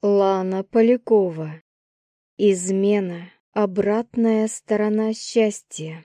Лана Полякова. Измена. Обратная сторона счастья.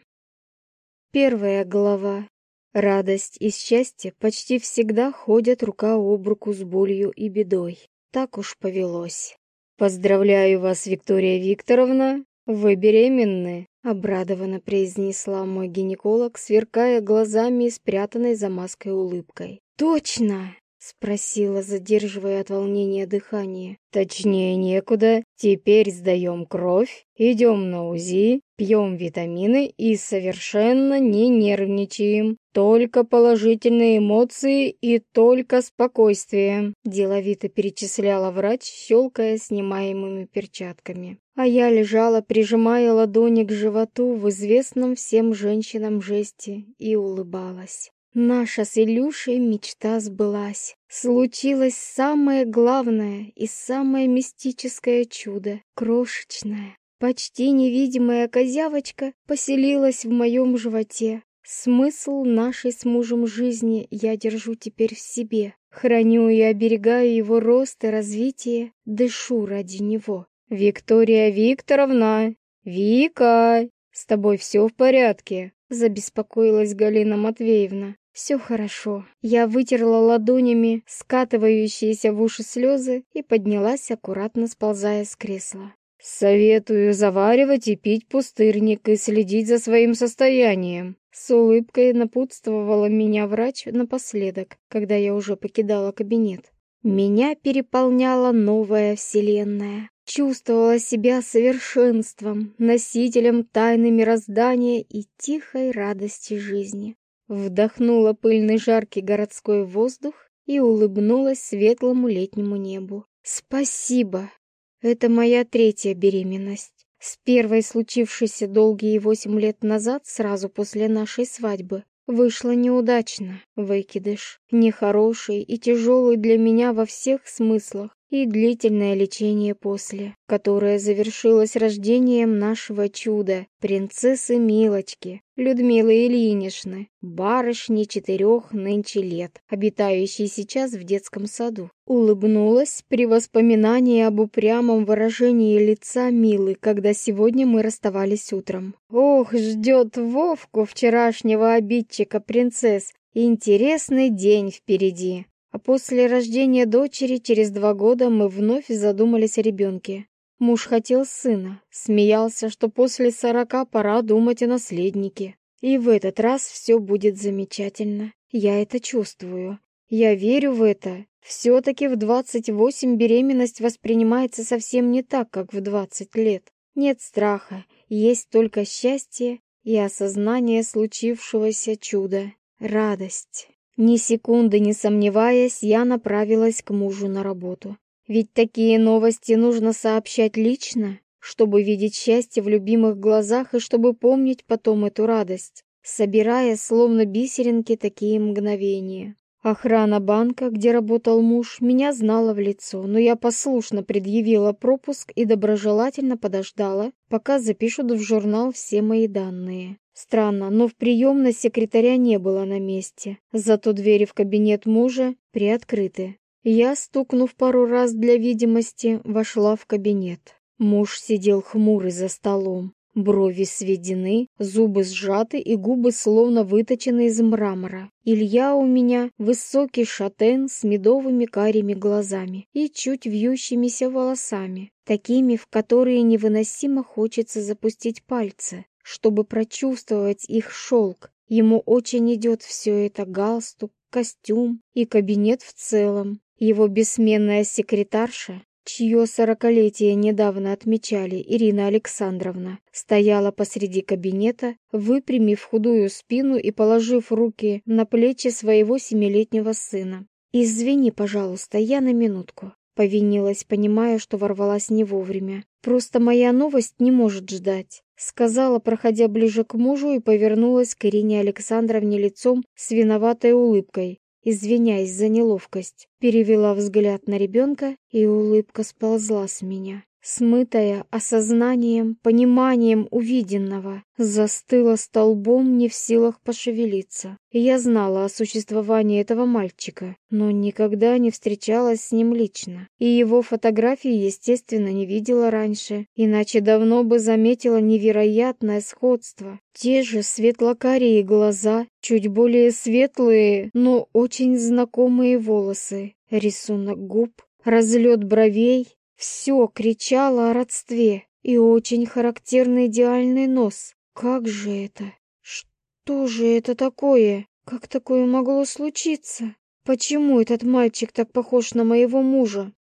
Первая глава. Радость и счастье почти всегда ходят рука об руку с болью и бедой. Так уж повелось. «Поздравляю вас, Виктория Викторовна, вы беременны», — обрадованно произнесла мой гинеколог, сверкая глазами и спрятанной за маской улыбкой. «Точно!» Спросила, задерживая от волнения дыхание. Точнее некуда. Теперь сдаем кровь, идем на УЗИ, пьем витамины и совершенно не нервничаем. Только положительные эмоции и только спокойствие. Деловито перечисляла врач, щелкая снимаемыми перчатками. А я лежала, прижимая ладони к животу в известном всем женщинам жесте и улыбалась. Наша с Илюшей мечта сбылась. Случилось самое главное и самое мистическое чудо. Крошечная, почти невидимая козявочка поселилась в моем животе. Смысл нашей с мужем жизни я держу теперь в себе. Храню и оберегаю его рост и развитие, дышу ради него. «Виктория Викторовна! Вика! С тобой все в порядке?» Забеспокоилась Галина Матвеевна. Все хорошо. Я вытерла ладонями скатывающиеся в уши слезы и поднялась, аккуратно сползая с кресла. «Советую заваривать и пить пустырник и следить за своим состоянием». С улыбкой напутствовала меня врач напоследок, когда я уже покидала кабинет. Меня переполняла новая вселенная. Чувствовала себя совершенством, носителем тайны мироздания и тихой радости жизни. Вдохнула пыльный жаркий городской воздух и улыбнулась светлому летнему небу. «Спасибо! Это моя третья беременность. С первой случившейся долгие восемь лет назад, сразу после нашей свадьбы, вышло неудачно, выкидыш, нехороший и тяжелый для меня во всех смыслах и длительное лечение после, которое завершилось рождением нашего чуда, принцессы Милочки, Людмилы Ильиничны, барышни четырех нынче лет, обитающей сейчас в детском саду. Улыбнулась при воспоминании об упрямом выражении лица Милы, когда сегодня мы расставались утром. Ох, ждет Вовку, вчерашнего обидчика принцесс, интересный день впереди. А после рождения дочери через два года мы вновь задумались о ребенке. Муж хотел сына, смеялся, что после сорока пора думать о наследнике. И в этот раз все будет замечательно. Я это чувствую. Я верю в это. Все-таки в 28 беременность воспринимается совсем не так, как в 20 лет. Нет страха, есть только счастье и осознание случившегося чуда. Радость. Ни секунды не сомневаясь, я направилась к мужу на работу. Ведь такие новости нужно сообщать лично, чтобы видеть счастье в любимых глазах и чтобы помнить потом эту радость, собирая словно бисеринки такие мгновения. Охрана банка, где работал муж, меня знала в лицо, но я послушно предъявила пропуск и доброжелательно подождала, пока запишут в журнал все мои данные. Странно, но в приемной секретаря не было на месте, зато двери в кабинет мужа приоткрыты. Я, стукнув пару раз для видимости, вошла в кабинет. Муж сидел хмурый за столом. Брови сведены, зубы сжаты и губы словно выточены из мрамора. Илья у меня высокий шатен с медовыми карими глазами и чуть вьющимися волосами, такими, в которые невыносимо хочется запустить пальцы чтобы прочувствовать их шелк. Ему очень идет все это галстук, костюм и кабинет в целом. Его бессменная секретарша, чье сорокалетие недавно отмечали Ирина Александровна, стояла посреди кабинета, выпрямив худую спину и положив руки на плечи своего семилетнего сына. «Извини, пожалуйста, я на минутку», — повинилась, понимая, что ворвалась не вовремя. «Просто моя новость не может ждать сказала, проходя ближе к мужу и повернулась к Ирине Александровне лицом с виноватой улыбкой, извиняясь за неловкость. Перевела взгляд на ребенка, и улыбка сползла с меня. Смытая осознанием, пониманием увиденного, застыла столбом, не в силах пошевелиться. Я знала о существовании этого мальчика, но никогда не встречалась с ним лично. И его фотографии, естественно, не видела раньше, иначе давно бы заметила невероятное сходство. Те же светло-карие глаза, чуть более светлые, но очень знакомые волосы, рисунок губ, разлет бровей, все кричало о родстве и очень характерный идеальный нос. Как же это? Что же это такое? Как такое могло случиться? Почему этот мальчик так похож на моего мужа?